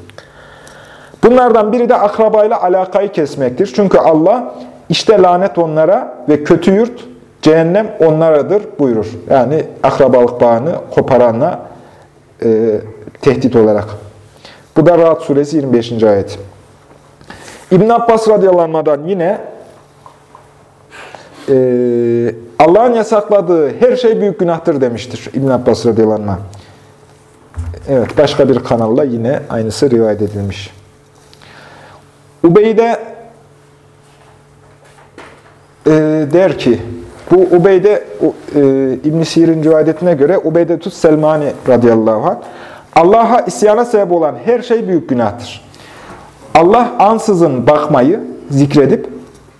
Bunlardan biri de akrabayla alakayı kesmektir. Çünkü Allah işte lanet onlara ve kötü yurt cehennem onlaradır buyurur. Yani akrabalık bağını koparanla e, tehdit olarak. Bu da Rahat Suresi 25. ayet. İbn Abbas radıyallahu yine e, Allah'ın yasakladığı her şey büyük günahtır demiştir İbn Abbas radıyallahu anh. Evet, başka bir kanalla yine aynısı rivayet edilmiş. Ubeyde e, der ki, bu Ubeyde e, İbn Sir'in rivayetine göre Ubeyde Tut Selmani radıyallahu anh, Allah'a isyana sebep olan her şey büyük günahtır. Allah ansızın bakmayı zikredip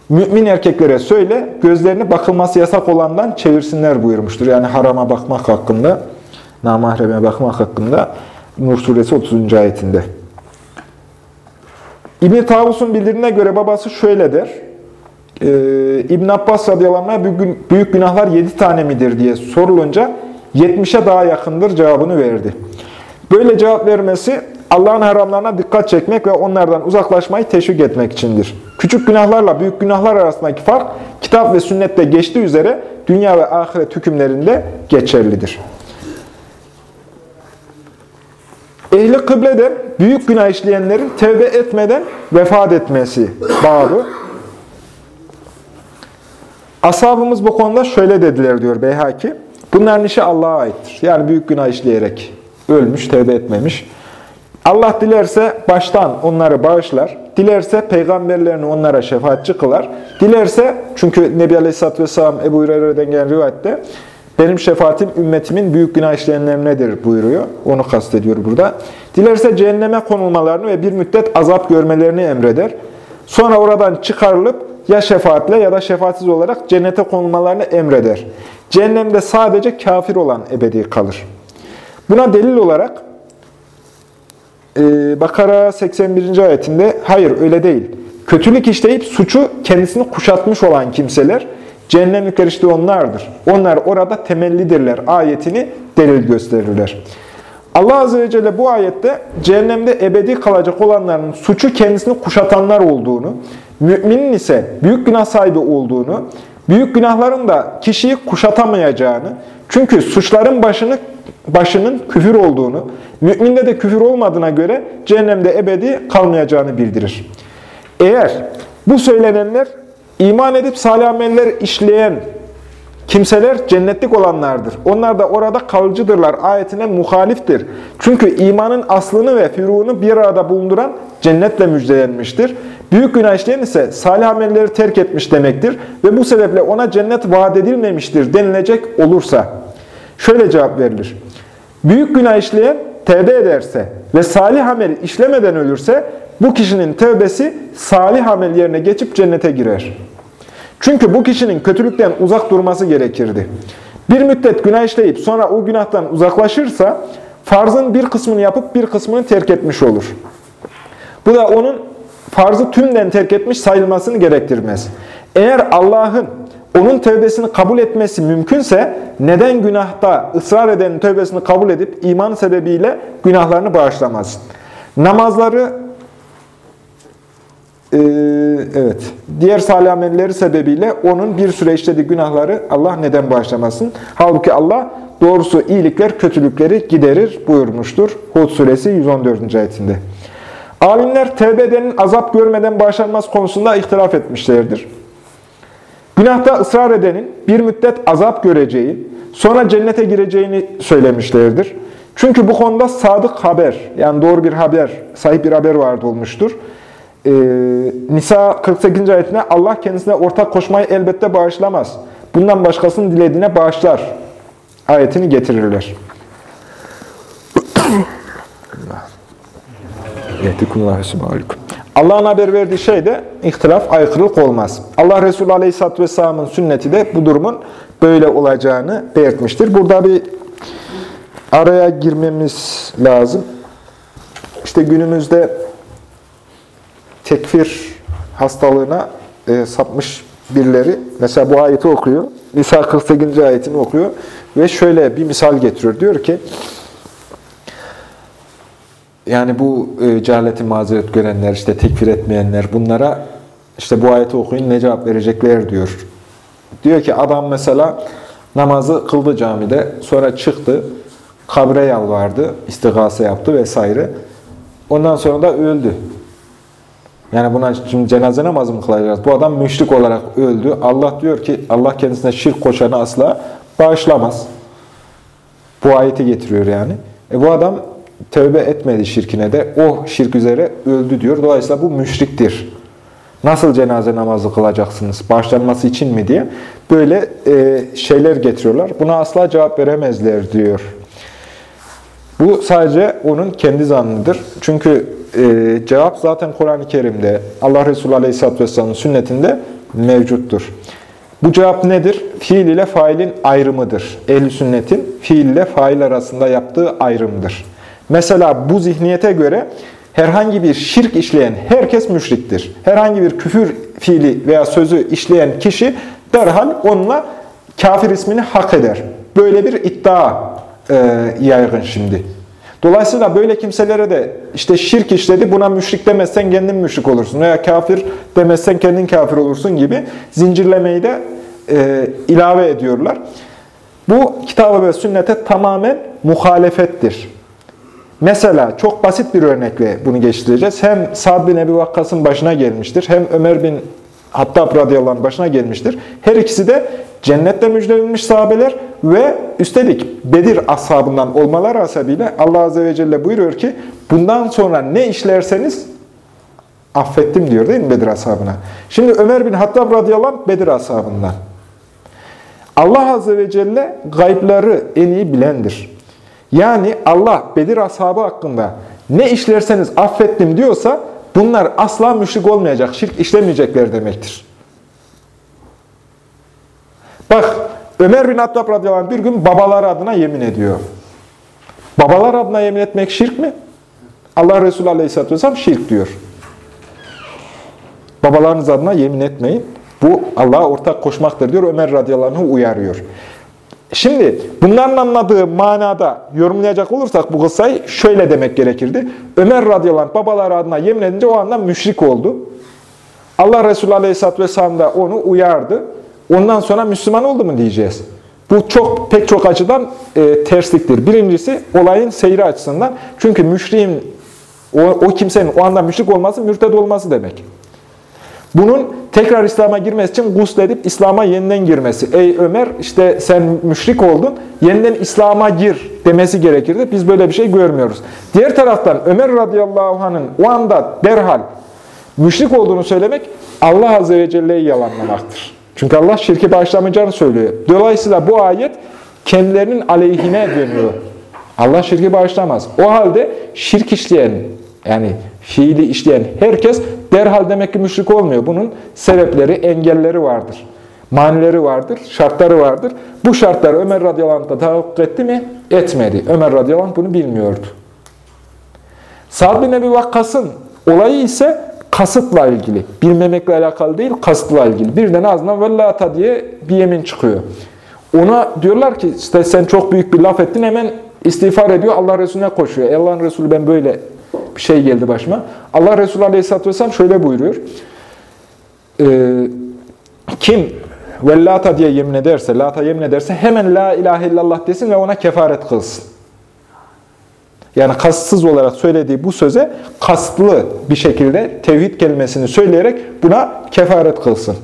mümin erkeklere söyle gözlerini bakılması yasak olandan çevirsinler buyurmuştur. Yani harama bakmak hakkında, namahreme bakmak hakkında Nur suresi 30. ayetinde. İbn-i Tavus'un bildirine göre babası şöyle der. Ee, İbn Abbas radıyallahu büyük, büyük günahlar 7 tane midir diye sorulunca 70'e daha yakındır cevabını verdi. Böyle cevap vermesi Allah'ın haramlarına dikkat çekmek ve onlardan uzaklaşmayı teşvik etmek içindir. Küçük günahlarla büyük günahlar arasındaki fark kitap ve sünnette geçtiği üzere dünya ve ahiret hükümlerinde geçerlidir. Ehli kıbleden büyük günah işleyenlerin tevbe etmeden vefat etmesi babı. Ashabımız bu konuda şöyle dediler diyor Beyhaki. Bunların işi Allah'a aittir. Yani büyük günah işleyerek ölmüş, tevbe etmemiş. Allah dilerse baştan onları bağışlar. Dilerse peygamberlerini onlara şefaatçi kılar. Dilerse, çünkü Nebi Aleyhisselatü Vesselam Ebu Hureyre'den gelen rivayette, benim şefaatim ümmetimin büyük günah işleyenlerinedir buyuruyor. Onu kastediyor burada. Dilerse cehenneme konulmalarını ve bir müddet azap görmelerini emreder. Sonra oradan çıkarılıp ya şefaatle ya da şefaatsiz olarak cennete konulmalarını emreder. Cehennemde sadece kafir olan ebedi kalır. Buna delil olarak ee, Bakara 81. ayetinde hayır öyle değil. Kötülük işleyip suçu kendisini kuşatmış olan kimseler cehennemlikler işte onlardır. Onlar orada temellidirler ayetini delil gösterirler. Allah Azze ve Celle bu ayette cehennemde ebedi kalacak olanların suçu kendisini kuşatanlar olduğunu, müminin ise büyük günah sahibi olduğunu, büyük günahların da kişiyi kuşatamayacağını, çünkü suçların başını başının küfür olduğunu, müminde de küfür olmadığına göre cehennemde ebedi kalmayacağını bildirir. Eğer bu söylenenler iman edip salih ameller işleyen kimseler cennetlik olanlardır. Onlar da orada kalıcıdırlar. Ayetine muhaliftir. Çünkü imanın aslını ve firuğunu bir arada bulunduran cennetle müjdelenmiştir. Büyük günah işleyen ise salih amelleri terk etmiş demektir. Ve bu sebeple ona cennet vaat edilmemiştir denilecek olursa şöyle cevap verilir. Büyük günah işleyen tevbe ederse ve salih amel işlemeden ölürse bu kişinin tevbesi salih amel yerine geçip cennete girer. Çünkü bu kişinin kötülükten uzak durması gerekirdi. Bir müddet günah işleyip sonra o günahtan uzaklaşırsa farzın bir kısmını yapıp bir kısmını terk etmiş olur. Bu da onun farzı tümden terk etmiş sayılmasını gerektirmez. Eğer Allah'ın onun tövbesini kabul etmesi mümkünse neden günahta ısrar edenin tövbesini kabul edip iman sebebiyle günahlarını bağışlamaz? Namazları e, evet diğer salih amelleri sebebiyle onun bir süre işlediği günahları Allah neden bağışlamasın? Halbuki Allah doğrusu iyilikler kötülükleri giderir buyurmuştur. Hud suresi 114. ayetinde. Alimler tevbe azap görmeden bağışlanmaz konusunda ihtilaf etmişlerdir. Günahta ısrar edenin bir müddet azap göreceği, sonra cennete gireceğini söylemişlerdir. Çünkü bu konuda sadık haber, yani doğru bir haber, sahip bir haber vardı olmuştur. Ee, Nisa 48. ayetine Allah kendisine ortak koşmayı elbette bağışlamaz. Bundan başkasının dilediğine bağışlar. Ayetini getirirler. Allah'ın haber verdiği şey de ihtilaf, aykırılık olmaz. Allah Resulü Aleyhisselatü Vesselam'ın sünneti de bu durumun böyle olacağını belirtmiştir. Burada bir araya girmemiz lazım. İşte günümüzde tekfir hastalığına e, sapmış birileri mesela bu ayeti okuyor. Nisa 48. ayetini okuyor ve şöyle bir misal getiriyor. Diyor ki yani bu e, cehaleti mazeret görenler, işte tekfir etmeyenler bunlara işte bu ayeti okuyun ne cevap verecekler diyor. Diyor ki adam mesela namazı kıldı camide, sonra çıktı, kabre yalvardı, istigase yaptı vesaire. Ondan sonra da öldü. Yani buna şimdi cenaze namazı mı kılacağız? Bu adam müşrik olarak öldü. Allah diyor ki Allah kendisine şirk koşanı asla bağışlamaz. Bu ayeti getiriyor yani. E bu adam tövbe etmedi şirkine de o şirk üzere öldü diyor. Dolayısıyla bu müşriktir. Nasıl cenaze namazı kılacaksınız? Bağışlanması için mi diye böyle e, şeyler getiriyorlar. Buna asla cevap veremezler diyor. Bu sadece onun kendi zannıdır. Çünkü e, cevap zaten Kur'an-ı Kerim'de, Allah Resulü Aleyhisselatü Vesselam'ın sünnetinde mevcuttur. Bu cevap nedir? Fiil ile failin ayrımıdır. Ehl-i sünnetin fiil ile fail arasında yaptığı ayrımdır. Mesela bu zihniyete göre herhangi bir şirk işleyen herkes müşriktir. Herhangi bir küfür fiili veya sözü işleyen kişi derhal onunla kafir ismini hak eder. Böyle bir iddia e, yaygın şimdi. Dolayısıyla böyle kimselere de işte şirk işledi buna müşrik demezsen kendin müşrik olursun veya kafir demezsen kendin kafir olursun gibi zincirlemeyi de e, ilave ediyorlar. Bu kitabı ve sünnete tamamen muhalefettir. Mesela çok basit bir örnekle bunu geçireceğiz. Hem Sa'd bin Ebi Vakkas'ın başına gelmiştir, hem Ömer bin Hattab radıyallahu başına gelmiştir. Her ikisi de cennetle müjdelenmiş sahabeler ve üstelik Bedir ashabından olmaları hasebiyle Allah Azze ve Celle buyuruyor ki bundan sonra ne işlerseniz affettim diyor değil mi Bedir ashabına? Şimdi Ömer bin Hattab radıyallahu anh Bedir ashabından. Allah Azze ve Celle gaybları en iyi bilendir. Yani Allah Bedir ashabı hakkında ne işlerseniz affettim diyorsa bunlar asla müşrik olmayacak, şirk işlemeyecekler demektir. Bak Ömer bin Hattab radıyallahu anh bir gün babalar adına yemin ediyor. Babalar adına yemin etmek şirk mi? Allah Resulü aleyhisselatü vesselam şirk diyor. Babalarınız adına yemin etmeyin. Bu Allah'a ortak koşmaktır diyor. Ömer radıyallahu anh'ı uyarıyor. Şimdi bunların anladığı manada yorumlayacak olursak bu kıssayı şöyle demek gerekirdi. Ömer radıyallahu anh babaları adına yemin edince o anda müşrik oldu. Allah Resulü aleyhisselatü vesselam da onu uyardı. Ondan sonra Müslüman oldu mu diyeceğiz. Bu çok pek çok açıdan e, tersliktir. Birincisi olayın seyri açısından. Çünkü müşriğin, o, o kimsenin o anda müşrik olması, mürted olması demek. Bunun tekrar İslam'a girmesi için gusledip İslam'a yeniden girmesi. Ey Ömer işte sen müşrik oldun, yeniden İslam'a gir demesi gerekirdi. Biz böyle bir şey görmüyoruz. Diğer taraftan Ömer radıyallahu anh'ın o anda derhal müşrik olduğunu söylemek Allah azze ve celle'yi yalanlamaktır. Çünkü Allah şirki bağışlamayacağını söylüyor. Dolayısıyla bu ayet kendilerinin aleyhine dönüyor. Allah şirki bağışlamaz. O halde şirk işleyen, yani fiili işleyen herkes derhal demek ki müşrik olmuyor. Bunun sebepleri, engelleri vardır. Manileri vardır, şartları vardır. Bu şartları Ömer radıyallahu anh tahakkuk etti mi? Etmedi. Ömer radıyallahu anh bunu bilmiyordu. Sa'd bin Ebi Vakkas'ın olayı ise kasıtla ilgili. Bilmemekle alakalı değil, kasıtla ilgili. Birden ağzından vellata diye bir yemin çıkıyor. Ona diyorlar ki işte sen çok büyük bir laf ettin hemen istiğfar ediyor. Allah Resulüne koşuyor. Allah'ın Resulü ben böyle bir şey geldi başıma. Allah Resulü Aleyhisselatü Vesselam şöyle buyuruyor. Ee, kim vellata diye yemin ederse, lata yemin ederse hemen la ilahe illallah desin ve ona kefaret kılsın. Yani kastsız olarak söylediği bu söze kastlı bir şekilde tevhid kelimesini söyleyerek buna kefaret kılsın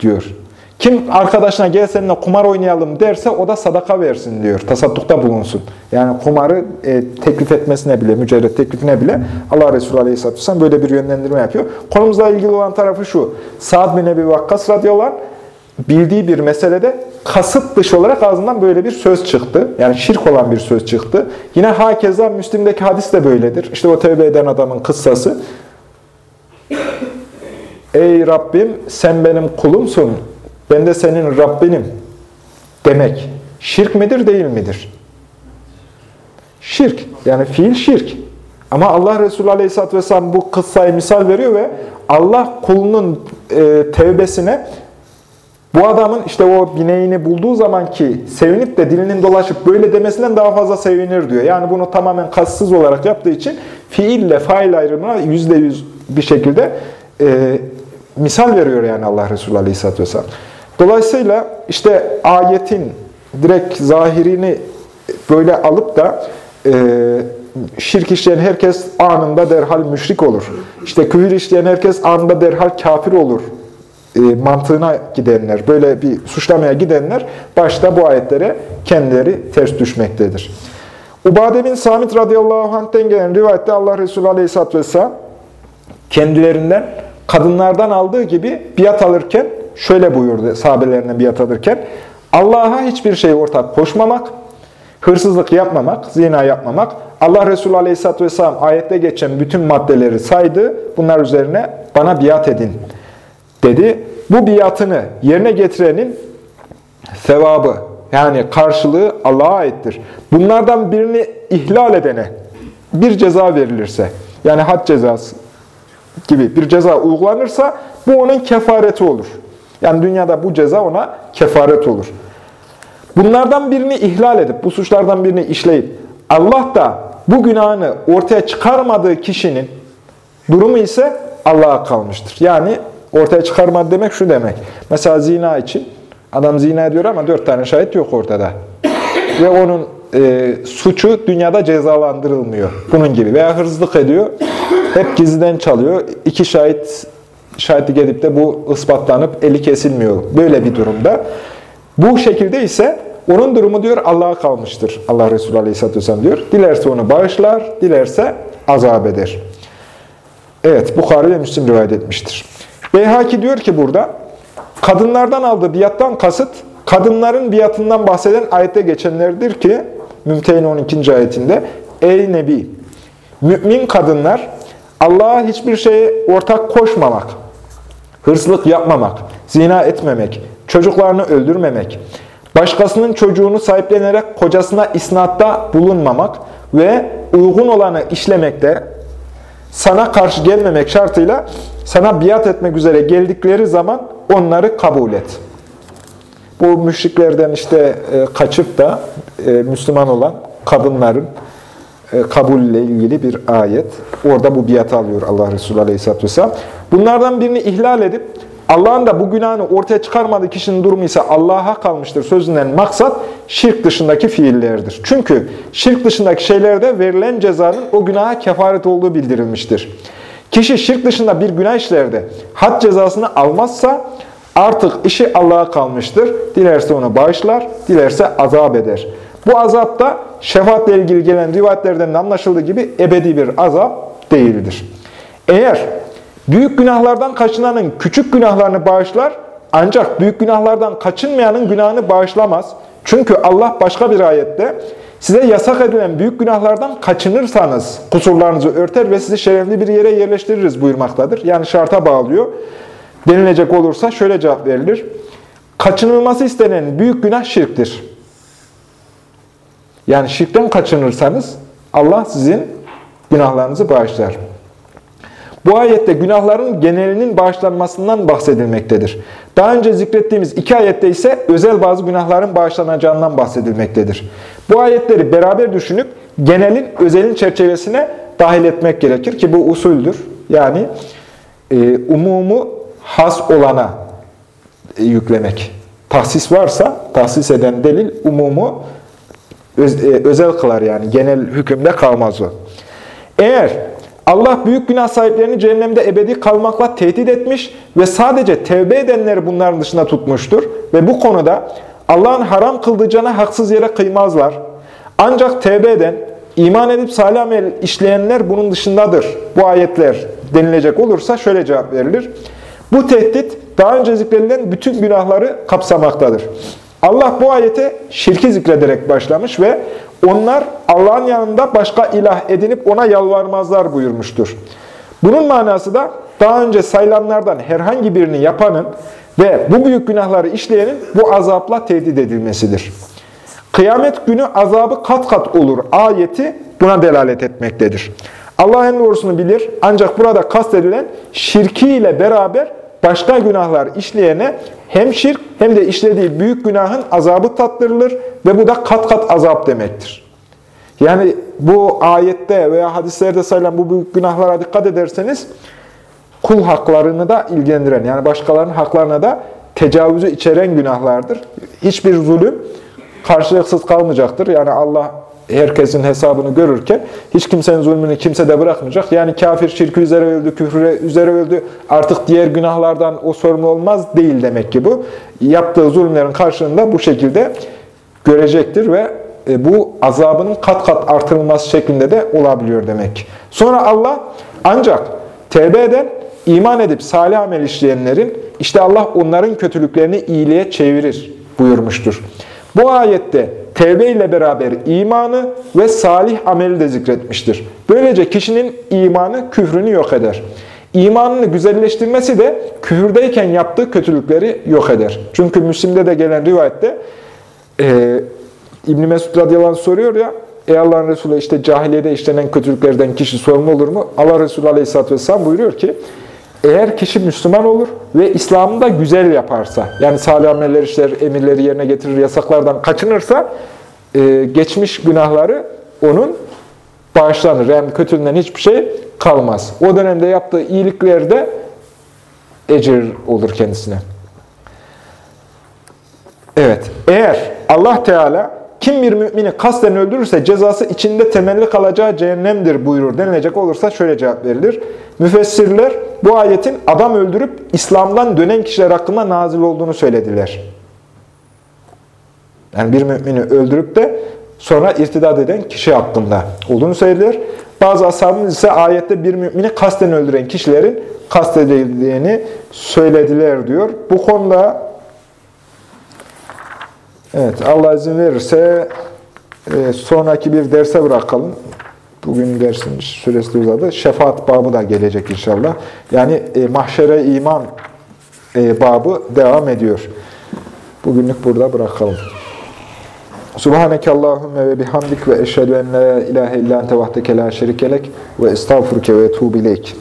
diyor. Kim arkadaşına gel seninle kumar oynayalım derse o da sadaka versin diyor. Tasaddukta bulunsun. Yani kumarı e, teklif etmesine bile, mücerret teklifine bile Allah Resulü Aleyhisselatü Vesselam böyle bir yönlendirme yapıyor. Konumuzla ilgili olan tarafı şu. Sa'd bin Ebi Vakkas radıyallahu bildiği bir meselede kasıt dışı olarak ağzından böyle bir söz çıktı. Yani şirk olan bir söz çıktı. Yine hakeza Müslim'deki hadis de böyledir. İşte o tevbe eden adamın kıssası. Ey Rabbim sen benim kulumsun. Ben de senin Rabbinim demek şirk midir değil midir? Şirk. Yani fiil şirk. Ama Allah Resulü Aleyhisselatü Vesselam bu kıssayı misal veriyor ve Allah kulunun e, tevbesine bu adamın işte o bineğini bulduğu zaman ki sevinip de dilinin dolaşıp böyle demesinden daha fazla sevinir diyor. Yani bunu tamamen kastsız olarak yaptığı için fiille fail ayrımına yüzde yüz bir şekilde e, misal veriyor yani Allah Resulü Aleyhisselatü Vesselam. Dolayısıyla işte ayetin direkt zahirini böyle alıp da e, şirk işleyen herkes anında derhal müşrik olur. İşte küfür işleyen herkes anında derhal kafir olur e, mantığına gidenler, böyle bir suçlamaya gidenler başta bu ayetlere kendileri ters düşmektedir. Ubade bin Samit radıyallahu anh'ten gelen rivayette Allah Resulü aleyhisselatü vesselam kendilerinden kadınlardan aldığı gibi biat alırken şöyle buyurdu sahabelerine biat alırken Allah'a hiçbir şey ortak koşmamak, hırsızlık yapmamak, zina yapmamak, Allah Resulü Aleyhisselatü Vesselam ayette geçen bütün maddeleri saydı. Bunlar üzerine bana biat edin dedi. Bu biatını yerine getirenin sevabı yani karşılığı Allah'a aittir. Bunlardan birini ihlal edene bir ceza verilirse yani had cezası gibi bir ceza uygulanırsa bu onun kefareti olur. Yani dünyada bu ceza ona kefaret olur. Bunlardan birini ihlal edip, bu suçlardan birini işleyip, Allah da bu günahını ortaya çıkarmadığı kişinin durumu ise Allah'a kalmıştır. Yani ortaya çıkarmadı demek şu demek. Mesela zina için adam zina ediyor ama dört tane şahit yok ortada. Ve onun e, suçu dünyada cezalandırılmıyor. Bunun gibi. Veya hırsızlık ediyor. Hep gizliden çalıyor. İki şahit şahitlik edip de bu ispatlanıp eli kesilmiyor. Böyle bir durumda. Bu şekilde ise onun durumu diyor Allah'a kalmıştır. Allah Resulü Aleyhisselatü Vesselam diyor. Dilerse onu bağışlar, dilerse azap eder. Evet, Bukhari ve Müslim rivayet etmiştir. Beyhaki diyor ki burada, kadınlardan aldığı biattan kasıt, kadınların biatından bahseden ayette geçenlerdir ki, Mümtehin 12. ayetinde, Ey Nebi, mümin kadınlar, Allah'a hiçbir şeye ortak koşmamak, hırsızlık yapmamak, zina etmemek, çocuklarını öldürmemek, başkasının çocuğunu sahiplenerek kocasına isnatta bulunmamak ve uygun olanı işlemekte, sana karşı gelmemek şartıyla sana biat etmek üzere geldikleri zaman onları kabul et. Bu müşriklerden işte e, kaçıp da e, Müslüman olan kadınların e, kabul ile ilgili bir ayet. Orada bu biat alıyor Allah Resulü Aleyhisselatü Vesselam. Bunlardan birini ihlal edip Allah'ın da bu günahını ortaya çıkarmadığı kişinin durumu ise Allah'a kalmıştır sözünden maksat şirk dışındaki fiillerdir. Çünkü şirk dışındaki şeylerde verilen cezanın o günaha kefaret olduğu bildirilmiştir. Kişi şirk dışında bir günah işlerde had cezasını almazsa artık işi Allah'a kalmıştır. Dilerse onu bağışlar, dilerse azap eder. Bu azap da şefaatle ilgili gelen rivayetlerden de anlaşıldığı gibi ebedi bir azap değildir. Eğer büyük günahlardan kaçınanın küçük günahlarını bağışlar, ancak büyük günahlardan kaçınmayanın günahını bağışlamaz. Çünkü Allah başka bir ayette size yasak edilen büyük günahlardan kaçınırsanız kusurlarınızı örter ve sizi şerefli bir yere yerleştiririz buyurmaktadır. Yani şarta bağlıyor. Denilecek olursa şöyle cevap verilir. Kaçınılması istenen büyük günah şirktir. Yani şirkten kaçınırsanız Allah sizin günahlarınızı bağışlar. Bu ayette günahların genelinin bağışlanmasından bahsedilmektedir. Daha önce zikrettiğimiz iki ayette ise özel bazı günahların bağışlanacağından bahsedilmektedir. Bu ayetleri beraber düşünüp genelin özelin çerçevesine dahil etmek gerekir ki bu usuldür. Yani e, umumu has olana e, yüklemek. Tahsis varsa tahsis eden delil umumu öz, e, özel kılar yani genel hükümde kalmaz o. Eğer Allah büyük günah sahiplerini cehennemde ebedi kalmakla tehdit etmiş ve sadece tevbe edenleri bunların dışında tutmuştur. Ve bu konuda Allah'ın haram kıldığı cana haksız yere kıymazlar. Ancak tevbe eden, iman edip salih amel işleyenler bunun dışındadır. Bu ayetler denilecek olursa şöyle cevap verilir. Bu tehdit daha önce zikredilen bütün günahları kapsamaktadır. Allah bu ayete şirki zikrederek başlamış ve onlar Allah'ın yanında başka ilah edinip ona yalvarmazlar buyurmuştur. Bunun manası da daha önce sayılanlardan herhangi birini yapanın ve bu büyük günahları işleyenin bu azapla tehdit edilmesidir. Kıyamet günü azabı kat kat olur ayeti buna delalet etmektedir. Allah en doğrusunu bilir ancak burada kastedilen şirkiyle beraber başka günahlar işleyene hem şirk hem de işlediği büyük günahın azabı tattırılır ve bu da kat kat azap demektir. Yani bu ayette veya hadislerde sayılan bu büyük günahlara dikkat ederseniz kul haklarını da ilgilendiren yani başkalarının haklarına da tecavüzü içeren günahlardır. Hiçbir zulüm karşılıksız kalmayacaktır. Yani Allah herkesin hesabını görürken hiç kimsenin zulmünü kimse de bırakmayacak. Yani kafir şirkü üzere öldü, küfre üzere öldü. Artık diğer günahlardan o sorumlu olmaz değil demek ki bu. Yaptığı zulümlerin karşılığında bu şekilde görecektir ve e, bu azabının kat kat artırılması şeklinde de olabiliyor demek. Sonra Allah ancak tevbe eden, iman edip salih amel işleyenlerin işte Allah onların kötülüklerini iyiliğe çevirir buyurmuştur. Bu ayette tevbe ile beraber imanı ve salih ameli de zikretmiştir. Böylece kişinin imanı küfrünü yok eder. İmanını güzelleştirmesi de küfürdeyken yaptığı kötülükleri yok eder. Çünkü Müslim'de de gelen rivayette e, İbn Mesud radıyallahu soruyor ya, Ey Allah'ın Resulü işte cahiliyede işlenen kötülüklerden kişi sorumlu olur mu? Allah Resulü aleyhisselatü vesselam buyuruyor ki, eğer kişi Müslüman olur ve İslam'ı da güzel yaparsa, yani salih ameller işler, emirleri yerine getirir, yasaklardan kaçınırsa, e, geçmiş günahları onun bağışlanır. Yani kötülüğünden hiçbir şey kalmaz. O dönemde yaptığı iyiliklerde ecir olur kendisine. Evet, eğer Allah Teala kim bir mümini kasten öldürürse cezası içinde temelli kalacağı cehennemdir buyurur denilecek olursa şöyle cevap verilir. Müfessirler bu ayetin adam öldürüp İslam'dan dönen kişiler hakkında nazil olduğunu söylediler. Yani bir mümini öldürüp de sonra irtidat eden kişi hakkında olduğunu söylediler. Bazı ashabımız ise ayette bir mümini kasten öldüren kişilerin kastedildiğini söylediler diyor. Bu konuda Evet, Allah izin verirse e, sonraki bir derse bırakalım. Bugün dersin süresi uzadı. Şefaat babı da gelecek inşallah. Yani e, mahşere iman e, babı devam ediyor. Bugünlük burada bırakalım. Subhaneke Allahümme ve bihamdik ve eşhedü en la ilahe illa ente vahdeke la şerikelek ve estağfurke ve etubu ileyk.